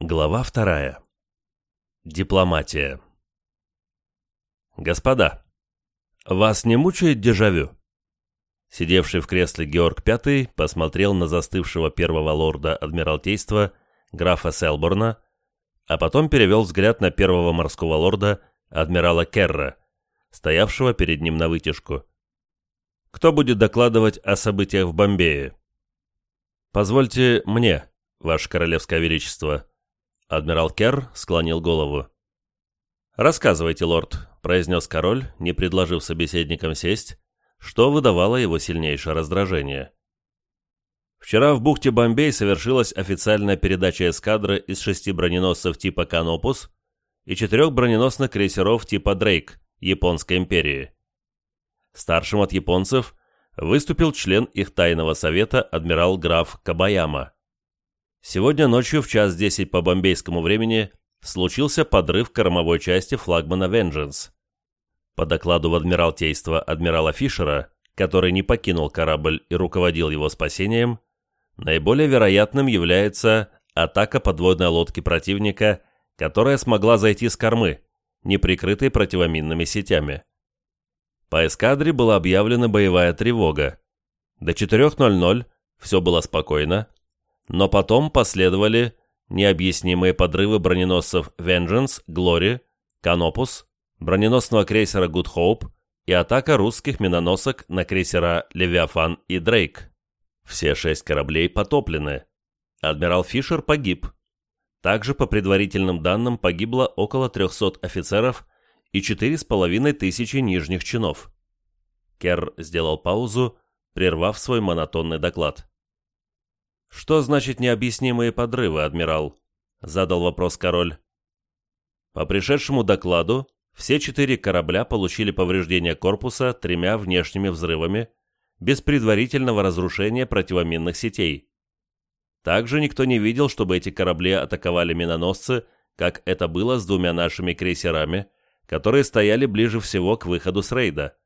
Глава вторая. Дипломатия. Господа, вас не мучает дежавю? Сидевший в кресле Георг V посмотрел на застывшего первого лорда Адмиралтейства графа Селборна, а потом перевел взгляд на первого морского лорда адмирала Керра, стоявшего перед ним на вытяжку. Кто будет докладывать о событиях в Бомбее? Позвольте мне, Ваше Королевское Величество. Адмирал Керр склонил голову. «Рассказывайте, лорд», — произнес король, не предложив собеседникам сесть, что выдавало его сильнейшее раздражение. Вчера в бухте Бомбей совершилась официальная передача эскадры из шести броненосцев типа «Канопус» и четырех броненосных крейсеров типа «Дрейк» Японской империи. Старшим от японцев выступил член их тайного совета адмирал граф Кабаяма. Сегодня ночью в час десять по бомбейскому времени случился подрыв кормовой части флагмана «Vengeance». По докладу в Адмиралтейство адмирала Фишера, который не покинул корабль и руководил его спасением, наиболее вероятным является атака подводной лодки противника, которая смогла зайти с кормы, не прикрытой противоминными сетями. По эскадре была объявлена боевая тревога. До 4.00 все было спокойно, но потом последовали необъяснимые подрывы броненосцев Vengeance, Glory, Canopus, броненосного крейсера Good Hope и атака русских миноносок на крейсера Левиафан и Дрейк. Все шесть кораблей потоплены. Адмирал Фишер погиб. Также, по предварительным данным, погибло около 300 офицеров и 4,5 тысячи нижних чинов. Керр сделал паузу, прервав свой монотонный доклад. «Что значит необъяснимые подрывы, адмирал?» — задал вопрос король. По пришедшему докладу, все четыре корабля получили повреждения корпуса тремя внешними взрывами, без предварительного разрушения противоминных сетей. Также никто не видел, чтобы эти корабли атаковали миноносцы, как это было с двумя нашими крейсерами, которые стояли ближе всего к выходу с рейда.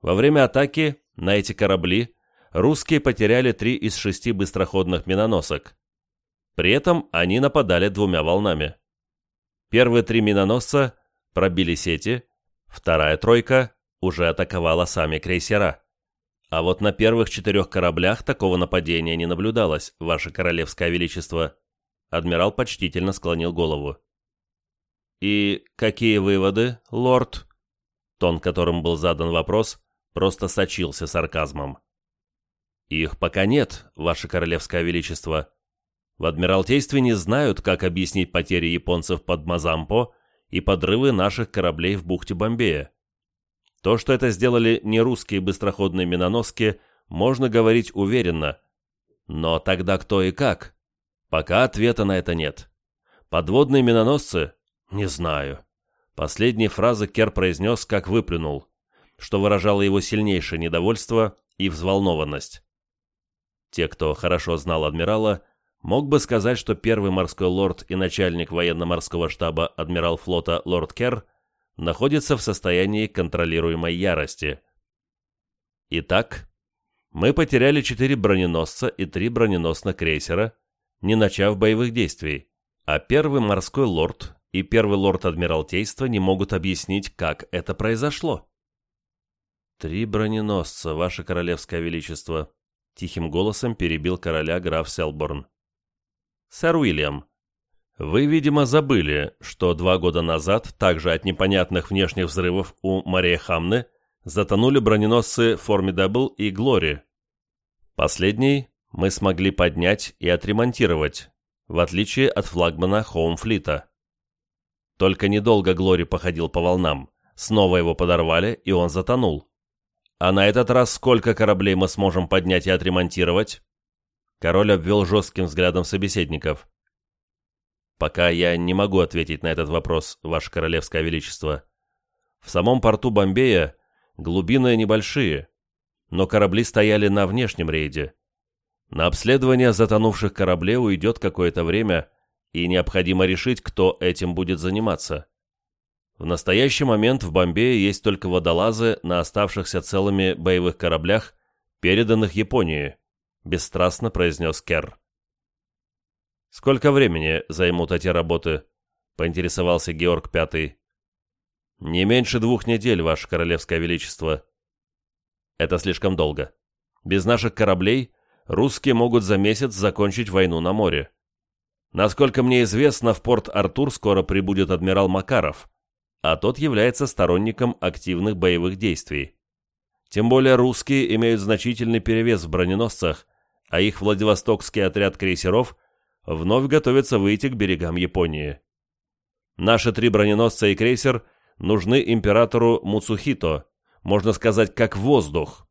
Во время атаки на эти корабли русские потеряли три из шести быстроходных миноносок. При этом они нападали двумя волнами. Первые три миноносца пробили сети, вторая тройка уже атаковала сами крейсера. А вот на первых четырех кораблях такого нападения не наблюдалось, Ваше Королевское Величество. Адмирал почтительно склонил голову. «И какие выводы, лорд?» Тон, которым был задан вопрос, просто сочился сарказмом. «Их пока нет, Ваше Королевское Величество. В Адмиралтействе не знают, как объяснить потери японцев под Мазампо и подрывы наших кораблей в бухте Бомбея. То, что это сделали не русские быстроходные миноноски, можно говорить уверенно. Но тогда кто и как? Пока ответа на это нет. Подводные миноносцы? Не знаю. Последние фразы Кер произнес, как выплюнул, что выражало его сильнейшее недовольство и взволнованность. Те, кто хорошо знал адмирала, мог бы сказать, что первый морской лорд и начальник военно-морского штаба адмирал флота лорд Керр находится в состоянии контролируемой ярости. Итак, мы потеряли четыре броненосца и три броненосных крейсера, не начав боевых действий, а первый морской лорд и первый лорд Адмиралтейства не могут объяснить, как это произошло. «Три броненосца, Ваше Королевское Величество», Тихим голосом перебил короля граф Селборн. «Сэр Уильям, вы, видимо, забыли, что два года назад, также от непонятных внешних взрывов у Мария Хамны, затонули броненосцы Formidable и Glory. Последний мы смогли поднять и отремонтировать, в отличие от флагмана Хоумфлита. Только недолго Глори походил по волнам, снова его подорвали, и он затонул. А на этот раз сколько кораблей мы сможем поднять и отремонтировать?» Король обвел жестким взглядом собеседников. «Пока я не могу ответить на этот вопрос, Ваше Королевское Величество. В самом порту Бомбея глубины небольшие, но корабли стояли на внешнем рейде. На обследование затонувших кораблей уйдет какое-то время, и необходимо решить, кто этим будет заниматься. В настоящий момент в Бомбее есть только водолазы на оставшихся целыми боевых кораблях, переданных Японии, бесстрастно произнес Керр. «Сколько времени займут эти работы?» — поинтересовался Георг Пятый. «Не меньше двух недель, Ваше Королевское Величество». «Это слишком долго. Без наших кораблей русские могут за месяц закончить войну на море. Насколько мне известно, в порт Артур скоро прибудет адмирал Макаров, а тот является сторонником активных боевых действий. Тем более русские имеют значительный перевес в броненосцах, а их Владивостокский отряд крейсеров вновь готовится выйти к берегам Японии. Наши три броненосца и крейсер нужны императору Муцухито, можно сказать, как воздух.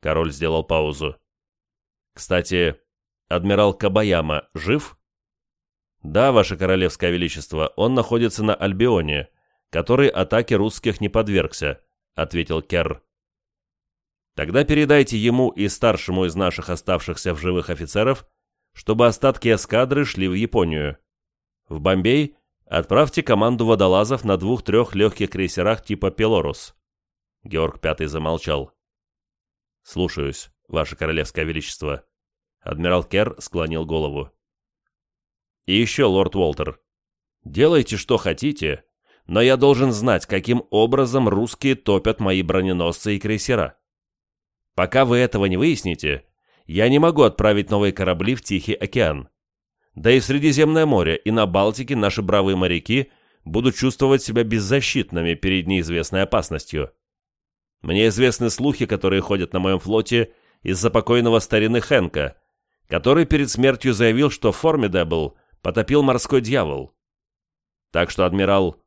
Король сделал паузу. Кстати, адмирал Кабаяма жив? Да, ваше королевское величество, он находится на Альбионе, который атаке русских не подвергся, ответил Керр. Тогда передайте ему и старшему из наших оставшихся в живых офицеров, чтобы остатки эскадры шли в Японию. В Бомбей отправьте команду водолазов на двух-трех легких крейсерах типа «Пелорус». Георг Пятый замолчал. «Слушаюсь, Ваше Королевское Величество». Адмирал Керр склонил голову. «И еще, лорд Уолтер, делайте, что хотите, но я должен знать, каким образом русские топят мои броненосцы и крейсера. Пока вы этого не выясните, я не могу отправить новые корабли в Тихий океан. Да и в Средиземное море, и на Балтике наши бравые моряки будут чувствовать себя беззащитными перед неизвестной опасностью. Мне известны слухи, которые ходят на моем флоте из-за покойного старины Хенка, который перед смертью заявил, что Формидабл потопил морской дьявол. Так что, адмирал,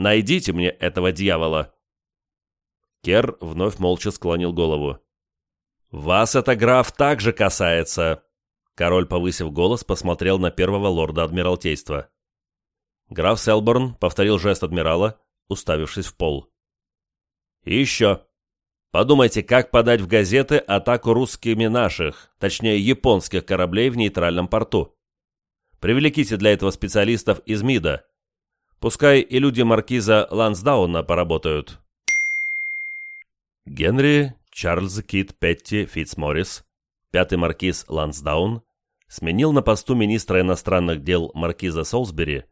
найдите мне этого дьявола. Кер вновь молча склонил голову. «Вас это, граф, также касается!» Король, повысив голос, посмотрел на первого лорда Адмиралтейства. Граф Селборн повторил жест адмирала, уставившись в пол. «И еще. Подумайте, как подать в газеты атаку русскими наших, точнее японских кораблей в нейтральном порту. Привлеките для этого специалистов из МИДа. Пускай и люди маркиза Лансдауна поработают». Генри Чарльз Кит Петти Фитцморрис, пятый маркиз Лансдаун, сменил на посту министра иностранных дел маркиза Солсбери,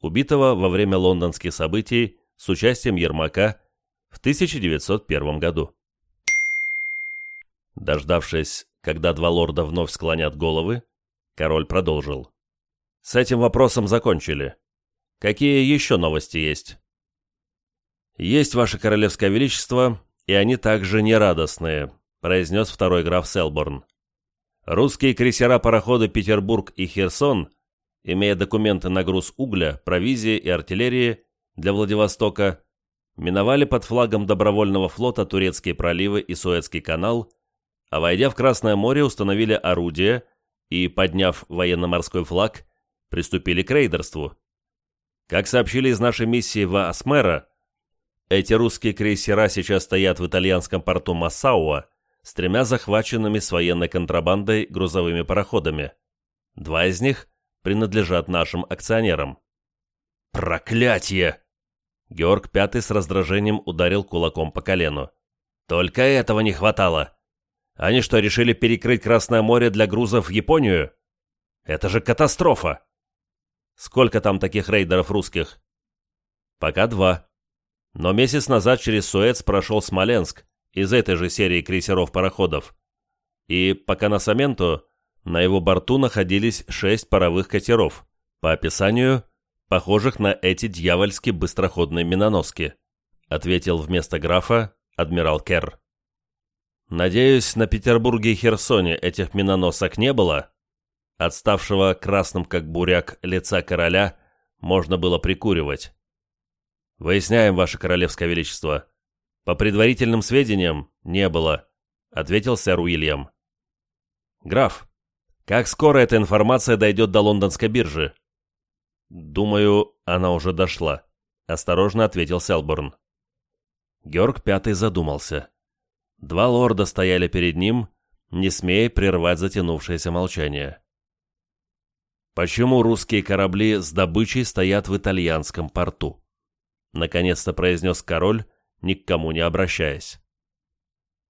убитого во время лондонских событий с участием Ермака в 1901 году. Дождавшись, когда два лорда вновь склонят головы, король продолжил. «С этим вопросом закончили. Какие еще новости есть?» «Есть, Ваше Королевское Величество, и они также нерадостные», — произнес второй граф Селборн. «Русские крейсера-пароходы «Петербург» и «Херсон», имея документы на груз угля, провизии и артиллерии для Владивостока, миновали под флагом добровольного флота турецкие проливы и Суэцкий канал, а войдя в Красное море, установили орудия и, подняв военно-морской флаг, приступили к рейдерству. Как сообщили из нашей миссии в Асмера, эти русские крейсера сейчас стоят в итальянском порту Массауа с тремя захваченными с военной контрабандой грузовыми пароходами. Два из них принадлежат нашим акционерам. «Проклятье!» Георг Пятый с раздражением ударил кулаком по колену. «Только этого не хватало! Они что, решили перекрыть Красное море для грузов в Японию? Это же катастрофа! Сколько там таких рейдеров русских?» «Пока два», но месяц назад через Суэц прошел Смоленск из этой же серии крейсеров-пароходов. И по Коносаменту на его борту находились шесть паровых катеров, по описанию, похожих на эти дьявольски быстроходные миноноски, ответил вместо графа адмирал Керр. Надеюсь, на Петербурге и Херсоне этих миноносок не было? Отставшего красным как буряк лица короля можно было прикуривать. «Выясняем, Ваше Королевское Величество. По предварительным сведениям, не было», — ответил сэр Уильям. «Граф, как скоро эта информация дойдет до лондонской биржи?» «Думаю, она уже дошла», — осторожно ответил Селборн. Георг Пятый задумался. Два лорда стояли перед ним, не смея прервать затянувшееся молчание. «Почему русские корабли с добычей стоят в итальянском порту?» наконец-то произнес король, ни к кому не обращаясь.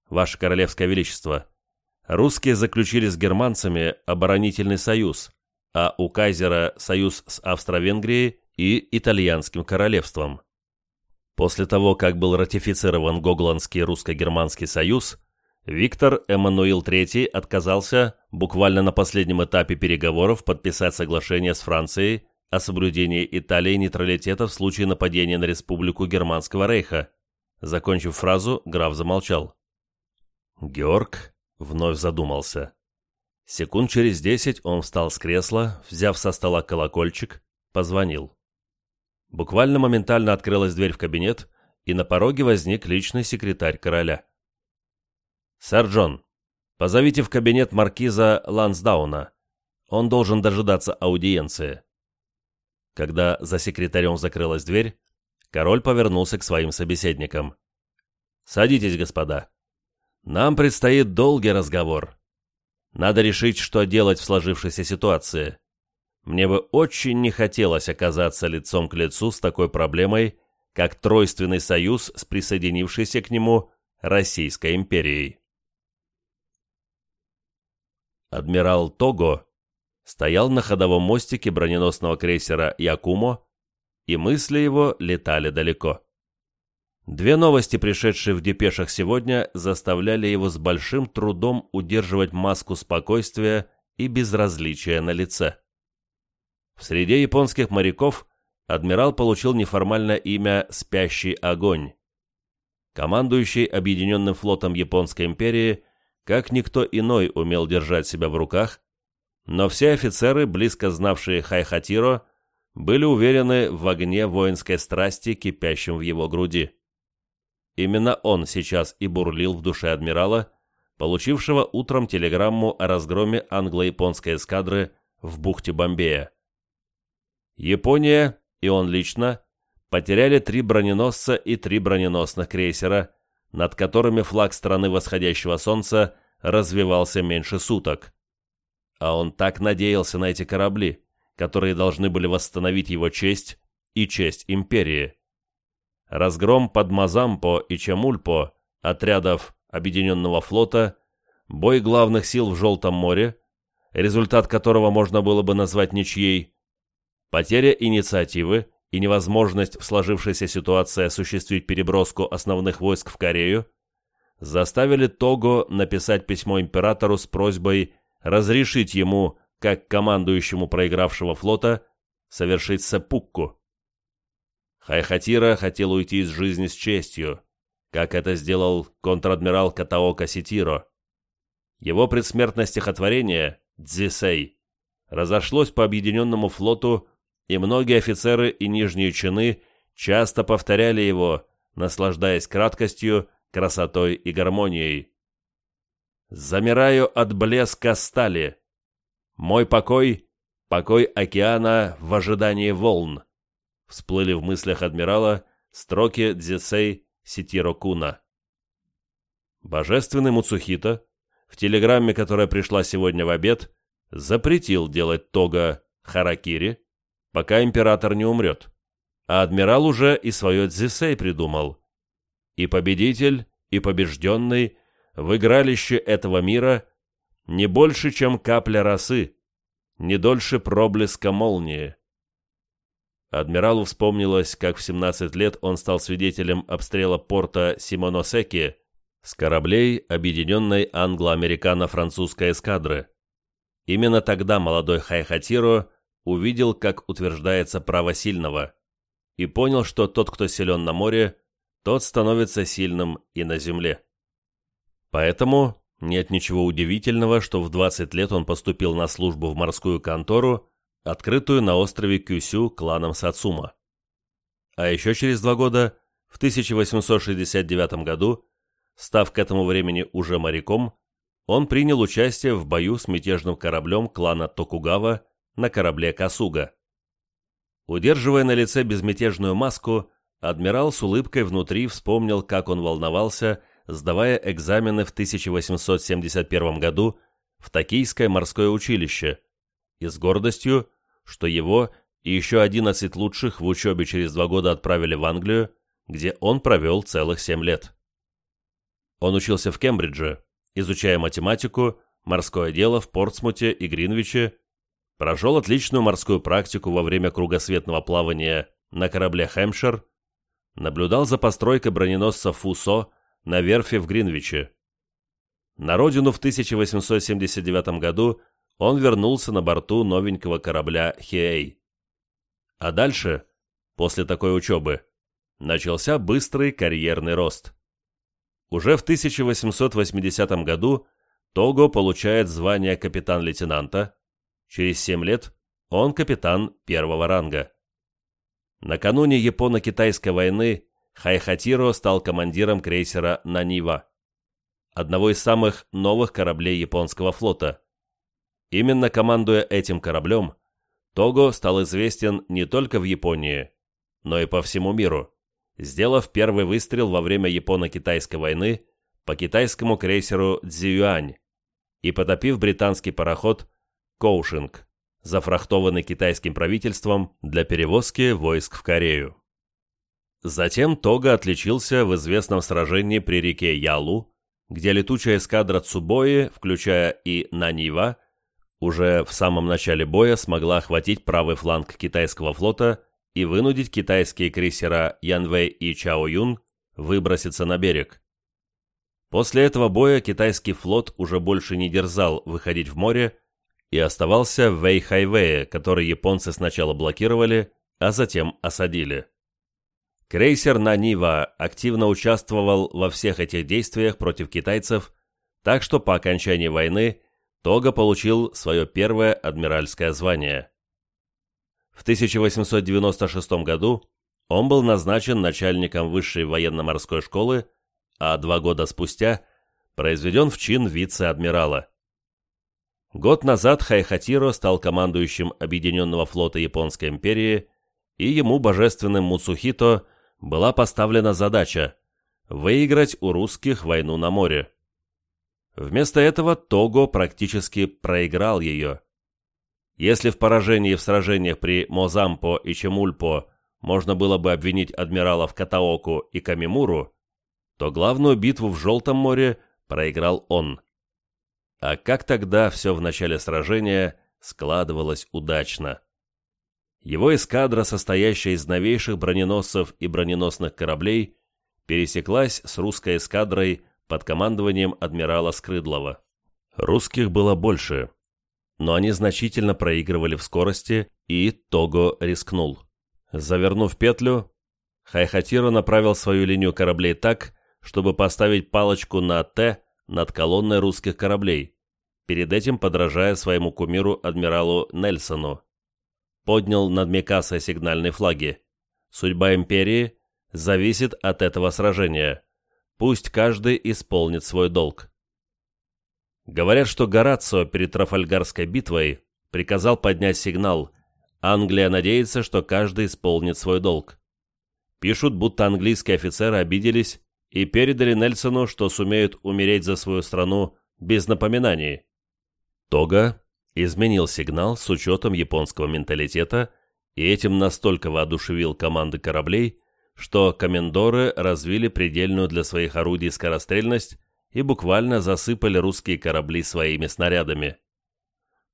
Ваше Королевское Величество, русские заключили с германцами оборонительный союз, а у кайзера союз с Австро-Венгрией и Итальянским королевством. После того, как был ратифицирован Гогландский русско-германский союз, Виктор Эммануил III отказался буквально на последнем этапе переговоров подписать соглашение с Францией о соблюдении Италии нейтралитета в случае нападения на Республику Германского Рейха. Закончив фразу, граф замолчал. Георг вновь задумался. Секунд через десять он встал с кресла, взяв со стола колокольчик, позвонил. Буквально моментально открылась дверь в кабинет, и на пороге возник личный секретарь короля. «Сэр Джон, позовите в кабинет маркиза Лансдауна. Он должен дожидаться аудиенции». Когда за секретарем закрылась дверь, король повернулся к своим собеседникам. «Садитесь, господа. Нам предстоит долгий разговор. Надо решить, что делать в сложившейся ситуации. Мне бы очень не хотелось оказаться лицом к лицу с такой проблемой, как Тройственный союз с присоединившейся к нему Российской империей. Адмирал Того стоял на ходовом мостике броненосного крейсера «Якумо», и мысли его летали далеко. Две новости, пришедшие в депешах сегодня, заставляли его с большим трудом удерживать маску спокойствия и безразличия на лице. В среде японских моряков адмирал получил неформальное имя «Спящий огонь». Командующий Объединенным флотом Японской империи, как никто иной умел держать себя в руках, но все офицеры, близко знавшие Хайхатиро, были уверены в огне воинской страсти, кипящем в его груди. Именно он сейчас и бурлил в душе адмирала, получившего утром телеграмму о разгроме англо-японской эскадры в бухте Бомбея. Япония и он лично потеряли три броненосца и три броненосных крейсера, над которыми флаг страны восходящего солнца развивался меньше суток. А он так надеялся на эти корабли, которые должны были восстановить его честь и честь империи разгром под Мазампо и Чамульпо отрядов Объединенного флота, бой главных сил в Желтом море, результат которого можно было бы назвать ничьей, потеря инициативы и невозможность в сложившейся ситуации осуществить переброску основных войск в Корею, заставили Того написать письмо императору с просьбой разрешить ему, как командующему проигравшего флота, совершить сепукку. Хайхатира хотел уйти из жизни с честью, как это сделал контр-адмирал Катаока Ситиро. Его предсмертное стихотворение «Дзисей» разошлось по объединенному флоту, и многие офицеры и нижние чины часто повторяли его, наслаждаясь краткостью, красотой и гармонией. «Замираю от блеска стали. Мой покой — покой океана в ожидании волн всплыли в мыслях адмирала строки Дзесей Ситиро Куна. Божественный Муцухита в телеграмме, которая пришла сегодня в обед, запретил делать тога харакири, пока император не умрет. А адмирал уже и свое Дзесей придумал. И победитель, и побежденный в игралище этого мира не больше, чем капля росы, не дольше проблеска молнии. Адмиралу вспомнилось, как в 17 лет он стал свидетелем обстрела порта Симоносеки с кораблей объединенной англо-американо-французской эскадры. Именно тогда молодой Хайхатиро увидел, как утверждается право сильного, и понял, что тот, кто силен на море, тот становится сильным и на земле. Поэтому нет ничего удивительного, что в 20 лет он поступил на службу в морскую контору открытую на острове Кюсю кланом Сацума. А еще через два года, в 1869 году, став к этому времени уже моряком, он принял участие в бою с мятежным кораблем клана Токугава на корабле Касуга. Удерживая на лице безмятежную маску, адмирал с улыбкой внутри вспомнил, как он волновался, сдавая экзамены в 1871 году в Токийское морское училище, и с гордостью что его и еще 11 лучших в учебе через два года отправили в Англию, где он провел целых семь лет. Он учился в Кембридже, изучая математику, морское дело в Портсмуте и Гринвиче, прошел отличную морскую практику во время кругосветного плавания на корабле «Хэмпшир», наблюдал за постройкой броненосца «Фусо» на верфи в Гринвиче. На родину в 1879 году он вернулся на борту новенького корабля «Хиэй». А дальше, после такой учебы, начался быстрый карьерный рост. Уже в 1880 году Того получает звание капитан-лейтенанта, через 7 лет он капитан первого ранга. Накануне Японо-Китайской войны Хайхатиро стал командиром крейсера «Нанива», одного из самых новых кораблей японского флота. Именно командуя этим кораблем, Того стал известен не только в Японии, но и по всему миру, сделав первый выстрел во время Японо-Китайской войны по китайскому крейсеру «Цзюань» и потопив британский пароход «Коушинг», зафрахтованный китайским правительством для перевозки войск в Корею. Затем Тога отличился в известном сражении при реке Ялу, где летучая эскадра Цубои, включая и Нанива, уже в самом начале боя смогла охватить правый фланг китайского флота и вынудить китайские крейсера Янвэй и Чао Юн выброситься на берег. После этого боя китайский флот уже больше не дерзал выходить в море и оставался в Вэйхайвее, который японцы сначала блокировали, а затем осадили. Крейсер Нанива активно участвовал во всех этих действиях против китайцев, так что по окончании войны Тога получил свое первое адмиральское звание. В 1896 году он был назначен начальником высшей военно-морской школы, а два года спустя произведен в чин вице-адмирала. Год назад Хайхатиро стал командующим Объединенного флота Японской империи, и ему, божественным Муцухито, была поставлена задача выиграть у русских войну на море. Вместо этого Того практически проиграл ее. Если в поражении в сражениях при Мозампо и Чемульпо можно было бы обвинить адмиралов Катаоку и Камимуру, то главную битву в Желтом море проиграл он. А как тогда все в начале сражения складывалось удачно? Его эскадра, состоящая из новейших броненосцев и броненосных кораблей, пересеклась с русской эскадрой под командованием адмирала Скрыдлова. Русских было больше, но они значительно проигрывали в скорости, и Того рискнул. Завернув петлю, Хайхатиро направил свою линию кораблей так, чтобы поставить палочку на «Т» над колонной русских кораблей, перед этим подражая своему кумиру адмиралу Нельсону поднял над Микасой сигнальные флаги. Судьба империи зависит от этого сражения. Пусть каждый исполнит свой долг. Говорят, что Горацио перед Трафальгарской битвой приказал поднять сигнал. Англия надеется, что каждый исполнит свой долг. Пишут, будто английские офицеры обиделись и передали Нельсону, что сумеют умереть за свою страну без напоминаний. Тога изменил сигнал с учетом японского менталитета и этим настолько воодушевил команды кораблей, что комендоры развили предельную для своих орудий скорострельность и буквально засыпали русские корабли своими снарядами.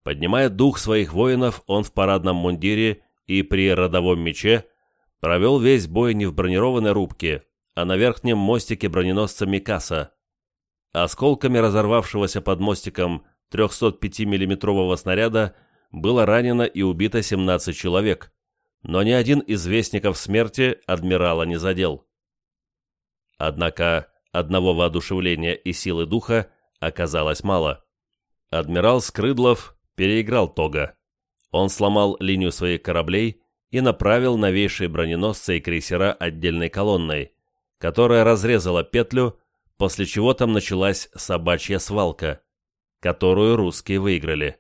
Поднимая дух своих воинов, он в парадном мундире и при родовом мече провел весь бой не в бронированной рубке, а на верхнем мостике броненосца Микаса. Осколками разорвавшегося под мостиком 305 миллиметрового снаряда было ранено и убито 17 человек, но ни один из вестников смерти адмирала не задел. Однако одного воодушевления и силы духа оказалось мало. Адмирал Скрыдлов переиграл Тога. Он сломал линию своих кораблей и направил новейшие броненосцы и крейсера отдельной колонной, которая разрезала петлю, после чего там началась собачья свалка которую русские выиграли.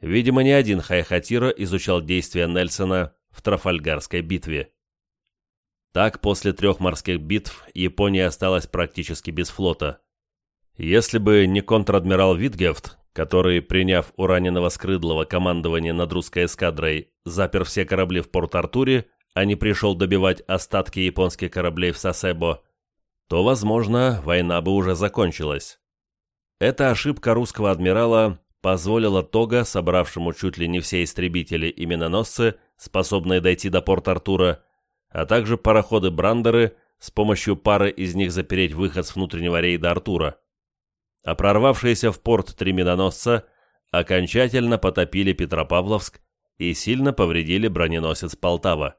Видимо, не один Хайхатиро изучал действия Нельсона в Трафальгарской битве. Так, после трех морских битв Япония осталась практически без флота. Если бы не контр-адмирал Витгефт, который, приняв у раненого Скрыдлова командование над русской эскадрой, запер все корабли в Порт-Артуре, а не пришел добивать остатки японских кораблей в Сасебо, то, возможно, война бы уже закончилась. Эта ошибка русского адмирала позволила Тога, собравшему чуть ли не все истребители и миноносцы, способные дойти до порта Артура, а также пароходы-брандеры, с помощью пары из них запереть выход с внутреннего рейда Артура. А прорвавшиеся в порт три миноносца окончательно потопили Петропавловск и сильно повредили броненосец Полтава.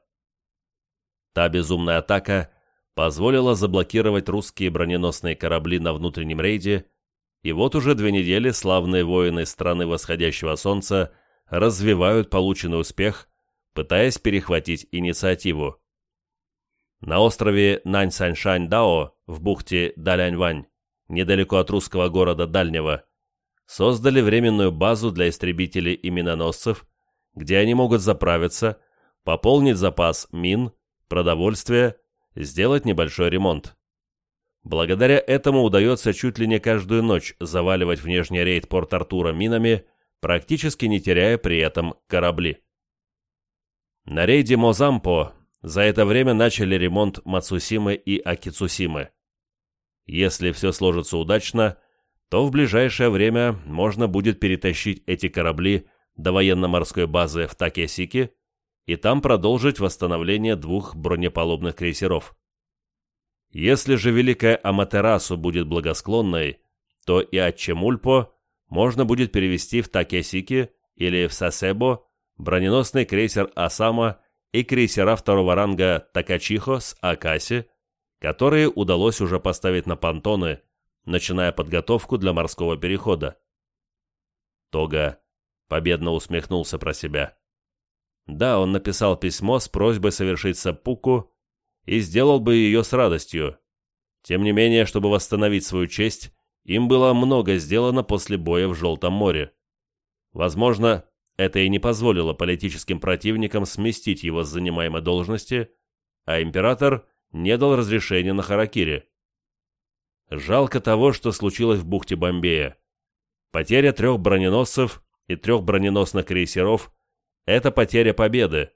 Та безумная атака позволила заблокировать русские броненосные корабли на внутреннем рейде, и вот уже две недели славные воины страны восходящего солнца развивают полученный успех, пытаясь перехватить инициативу. На острове Наньсаньшань-Дао в бухте Даляньвань, недалеко от русского города Дальнего, создали временную базу для истребителей и миноносцев, где они могут заправиться, пополнить запас мин, продовольствия, сделать небольшой ремонт. Благодаря этому удается чуть ли не каждую ночь заваливать внешний рейд Порт-Артура минами, практически не теряя при этом корабли. На рейде Мозампо за это время начали ремонт Мацусимы и Акицусимы. Если все сложится удачно, то в ближайшее время можно будет перетащить эти корабли до военно-морской базы в Такесике и там продолжить восстановление двух бронепалубных крейсеров. Если же Великая Аматерасу будет благосклонной, то и Ачемульпо можно будет перевести в Такесики или в Сасебо броненосный крейсер Асама и крейсера второго ранга Такачихо с Акаси, которые удалось уже поставить на понтоны, начиная подготовку для морского перехода. Тога победно усмехнулся про себя. Да, он написал письмо с просьбой совершить саппуку и сделал бы ее с радостью. Тем не менее, чтобы восстановить свою честь, им было много сделано после боя в Желтом море. Возможно, это и не позволило политическим противникам сместить его с занимаемой должности, а император не дал разрешения на Харакири. Жалко того, что случилось в бухте Бомбея. Потеря трех броненосцев и трех броненосных крейсеров – это потеря победы,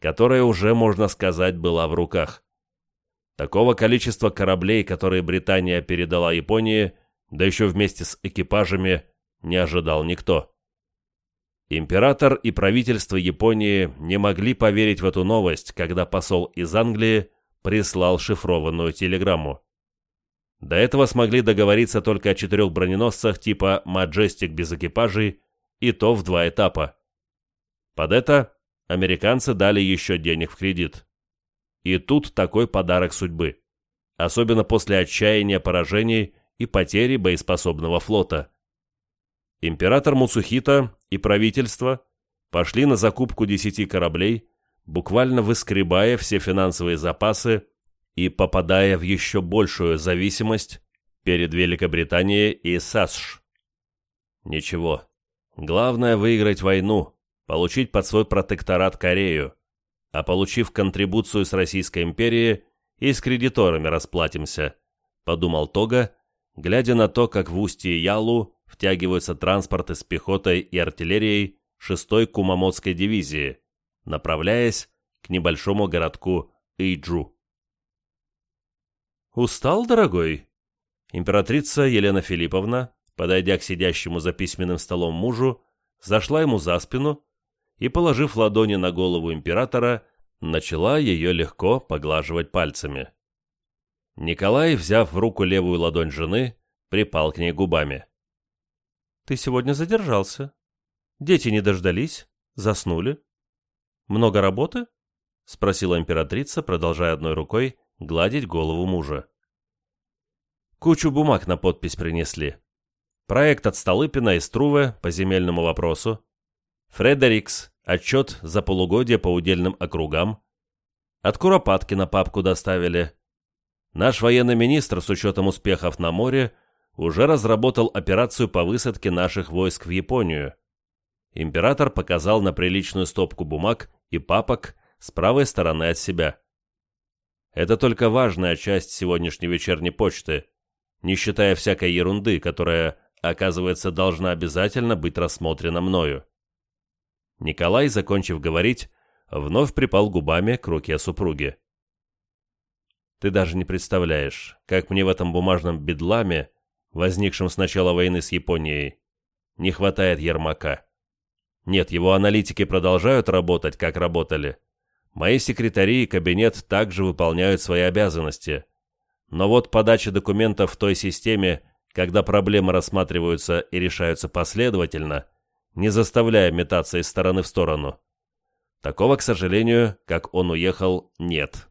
которая уже, можно сказать, была в руках. Такого количества кораблей, которые Британия передала Японии, да еще вместе с экипажами, не ожидал никто. Император и правительство Японии не могли поверить в эту новость, когда посол из Англии прислал шифрованную телеграмму. До этого смогли договориться только о четырех броненосцах типа «Маджестик» без экипажей, и то в два этапа. Под это американцы дали еще денег в кредит. И тут такой подарок судьбы. Особенно после отчаяния поражений и потери боеспособного флота. Император Муцухита и правительство пошли на закупку десяти кораблей, буквально выскребая все финансовые запасы и попадая в еще большую зависимость перед Великобританией и САСШ. Ничего. Главное выиграть войну, получить под свой протекторат Корею а получив контрибуцию с Российской империи, и с кредиторами расплатимся», — подумал Тога, глядя на то, как в устье Ялу втягиваются транспорты с пехотой и артиллерией 6-й Кумамотской дивизии, направляясь к небольшому городку Иджу. «Устал, дорогой?» Императрица Елена Филипповна, подойдя к сидящему за письменным столом мужу, зашла ему за спину и, положив ладони на голову императора, начала ее легко поглаживать пальцами. Николай, взяв в руку левую ладонь жены, припал к ней губами. «Ты сегодня задержался. Дети не дождались, заснули. Много работы?» — спросила императрица, продолжая одной рукой гладить голову мужа. Кучу бумаг на подпись принесли. Проект от Столыпина и Струве по земельному вопросу, Фредерикс, отчет за полугодие по удельным округам. От Куропаткина папку доставили. Наш военный министр, с учетом успехов на море, уже разработал операцию по высадке наших войск в Японию. Император показал на приличную стопку бумаг и папок с правой стороны от себя. Это только важная часть сегодняшней вечерней почты, не считая всякой ерунды, которая, оказывается, должна обязательно быть рассмотрена мною. Николай, закончив говорить, вновь припал губами к руке супруги. «Ты даже не представляешь, как мне в этом бумажном бедламе, возникшем с начала войны с Японией, Не хватает Ермака. Нет, его аналитики продолжают работать, как работали. Мои секретари и кабинет также выполняют свои обязанности. Но вот подача документов в той системе, когда проблемы рассматриваются и решаются последовательно, не заставляя метаться из стороны в сторону. Такого, к сожалению, как он уехал, нет.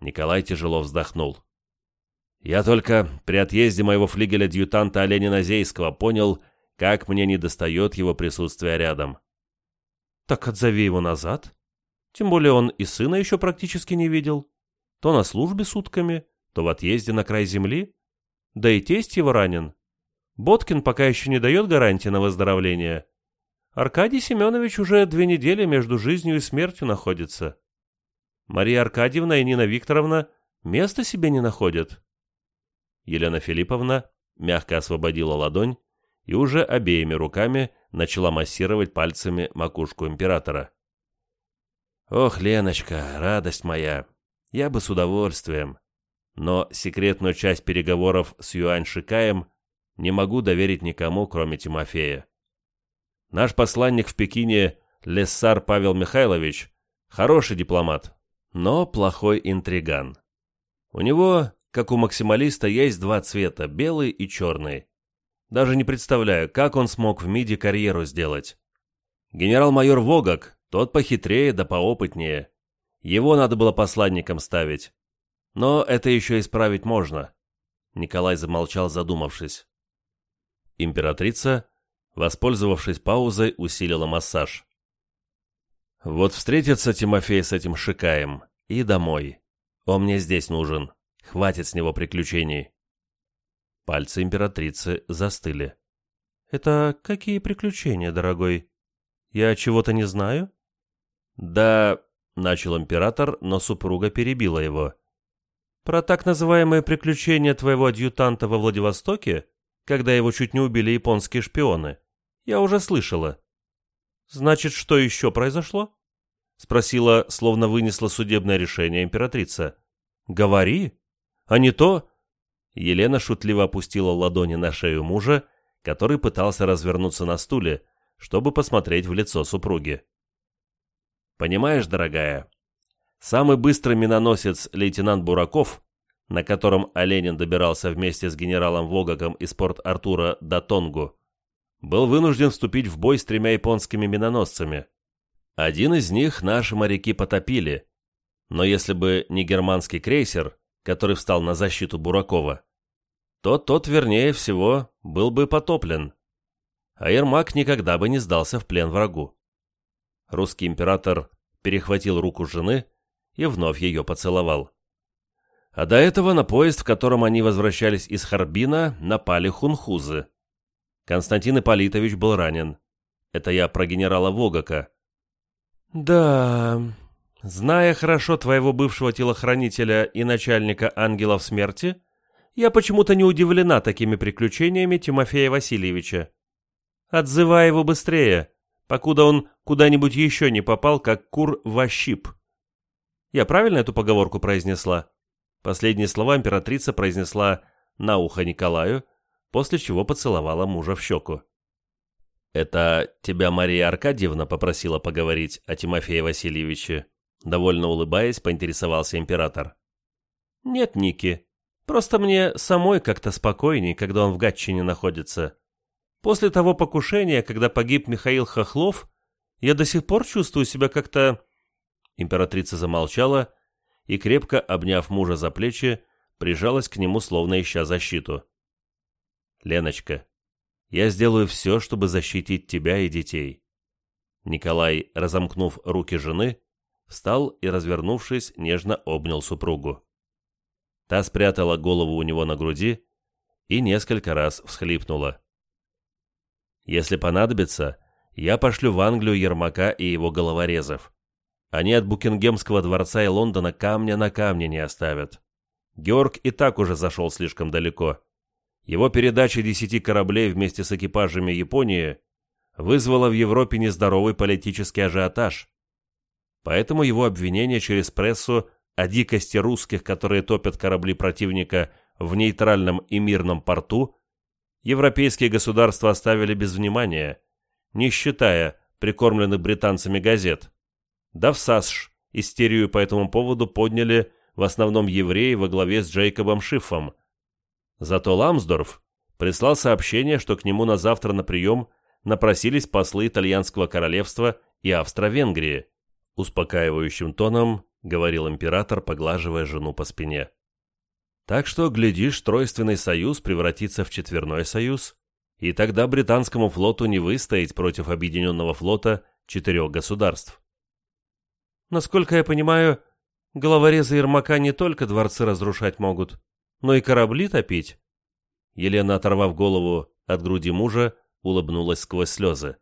Николай тяжело вздохнул. Я только при отъезде моего флигеля-дьютанта Оленина Зейского понял, как мне недостает его присутствия рядом. Так отзови его назад. Тем более он и сына еще практически не видел. То на службе сутками, то в отъезде на край земли. Да и тесть его ранен. Боткин пока еще не дает гарантии на выздоровление. Аркадий Семенович уже две недели между жизнью и смертью находится. Мария Аркадьевна и Нина Викторовна места себе не находят. Елена Филипповна мягко освободила ладонь и уже обеими руками начала массировать пальцами макушку императора. «Ох, Леночка, радость моя, я бы с удовольствием, но секретную часть переговоров с Юань Шикаем не могу доверить никому, кроме Тимофея. Наш посланник в Пекине, Лессар Павел Михайлович, хороший дипломат, но плохой интриган. У него, как у максималиста, есть два цвета, белый и черный. Даже не представляю, как он смог в МИДе карьеру сделать. Генерал-майор Вогак, тот похитрее да поопытнее. Его надо было посланником ставить. Но это еще исправить можно. Николай замолчал, задумавшись. Императрица, воспользовавшись паузой, усилила массаж. Вот встретится Тимофей с этим Шикаем и домой. Он мне здесь нужен. Хватит с него приключений. Пальцы императрицы застыли. «Это какие приключения, дорогой? Я чего-то не знаю?» «Да...» — начал император, но супруга перебила его. «Про так называемые приключения твоего адъютанта во Владивостоке, когда его чуть не убили японские шпионы, я уже слышала. «Значит, что еще произошло?» — спросила, словно вынесла судебное решение императрица. «Говори, а не то...» Елена шутливо опустила ладони на шею мужа, который пытался развернуться на стуле, чтобы посмотреть в лицо супруги. «Понимаешь, дорогая, самый быстрый миноносец лейтенант Бураков, на котором Оленин добирался вместе с генералом Вогаком из порт Артура до Тонгу, был вынужден вступить в бой с тремя японскими миноносцами. Один из них наши моряки потопили, но если бы не германский крейсер, который встал на защиту Буракова, то тот, вернее всего, был бы потоплен, а Ермак никогда бы не сдался в плен врагу. Русский император перехватил руку жены и вновь ее поцеловал. А до этого на поезд, в котором они возвращались из Харбина, напали хунхузы. Константин Ипполитович был ранен. Это я про генерала Вогака. «Да, зная хорошо твоего бывшего телохранителя и начальника ангелов смерти, я почему-то не удивлена такими приключениями Тимофея Васильевича. Отзывай его быстрее, покуда он куда-нибудь еще не попал, как кур в щип. Я правильно эту поговорку произнесла?» Последние слова императрица произнесла на ухо Николаю, после чего поцеловала мужа в щеку. «Это тебя Мария Аркадьевна попросила поговорить о Тимофее Васильевиче?» Довольно улыбаясь, поинтересовался император. «Нет, Ники. Просто мне самой как-то спокойней, когда он в Гатчине находится. После того покушения, когда погиб Михаил Хохлов, я до сих пор чувствую себя как-то...» Императрица замолчала и, крепко обняв мужа за плечи, прижалась к нему, словно ища защиту. Леночка, я сделаю все, чтобы защитить тебя и детей». Николай, разомкнув руки жены, встал и, развернувшись, нежно обнял супругу. Та спрятала голову у него на груди и несколько раз всхлипнула. «Если понадобится, я пошлю в Англию Ермака и его головорезов. Они от Букингемского дворца и Лондона камня на камне не оставят. Георг и так уже зашел слишком далеко. Его передача десяти кораблей вместе с экипажами Японии вызвала в Европе нездоровый политический ажиотаж. Поэтому его обвинение через прессу о дикости русских, которые топят корабли противника в нейтральном и мирном порту, европейские государства оставили без внимания, не считая прикормленных британцами газет. Да в САСШ истерию по этому поводу подняли в основном евреи во главе с Джейкобом Шиффом. Зато Ламсдорф прислал сообщение, что к нему на завтра на прием напросились послы итальянского королевства и Австро-Венгрии. Успокаивающим тоном говорил император, поглаживая жену по спине. Так что, глядишь, тройственный союз превратится в четверной союз, и тогда британскому флоту не выстоять против объединенного флота четырех государств. Насколько я понимаю, головорезы Ермака не только дворцы разрушать могут, но и корабли топить. Елена, оторвав голову от груди мужа, улыбнулась сквозь слезы.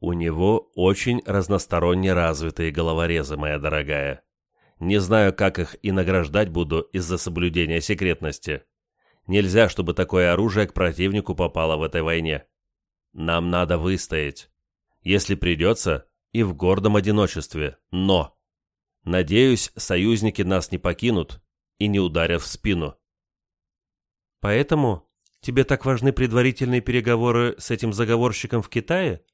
У него очень разносторонне развитые головорезы, моя дорогая. Не знаю, как их и награждать буду из-за соблюдения секретности. Нельзя, чтобы такое оружие к противнику попало в этой войне. Нам надо выстоять. Если придется, и в гордом одиночестве. Но! Надеюсь, союзники нас не покинут и не ударят в спину. Поэтому тебе так важны предварительные переговоры с этим заговорщиком в Китае?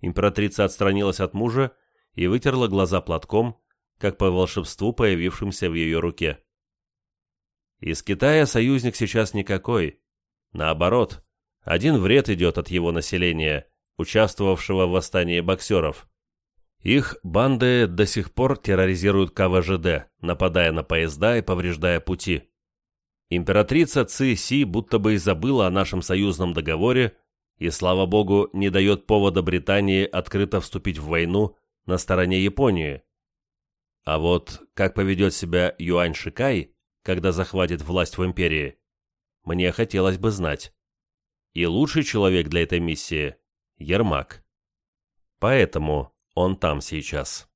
Императрица отстранилась от мужа и вытерла глаза платком, как по волшебству, появившимся в ее руке. Из Китая союзник сейчас никакой. Наоборот, один вред идет от его населения, участвовавшего в восстании боксеров. Их банды до сих пор терроризируют КВЖД, нападая на поезда и повреждая пути. Императрица Ци Си будто бы и забыла о нашем союзном договоре и, слава богу, не дает повода Британии открыто вступить в войну на стороне Японии. А вот как поведет себя Юань Шикай, когда захватит власть в империи, мне хотелось бы знать. И лучший человек для этой миссии – Ермак. Поэтому он там сейчас.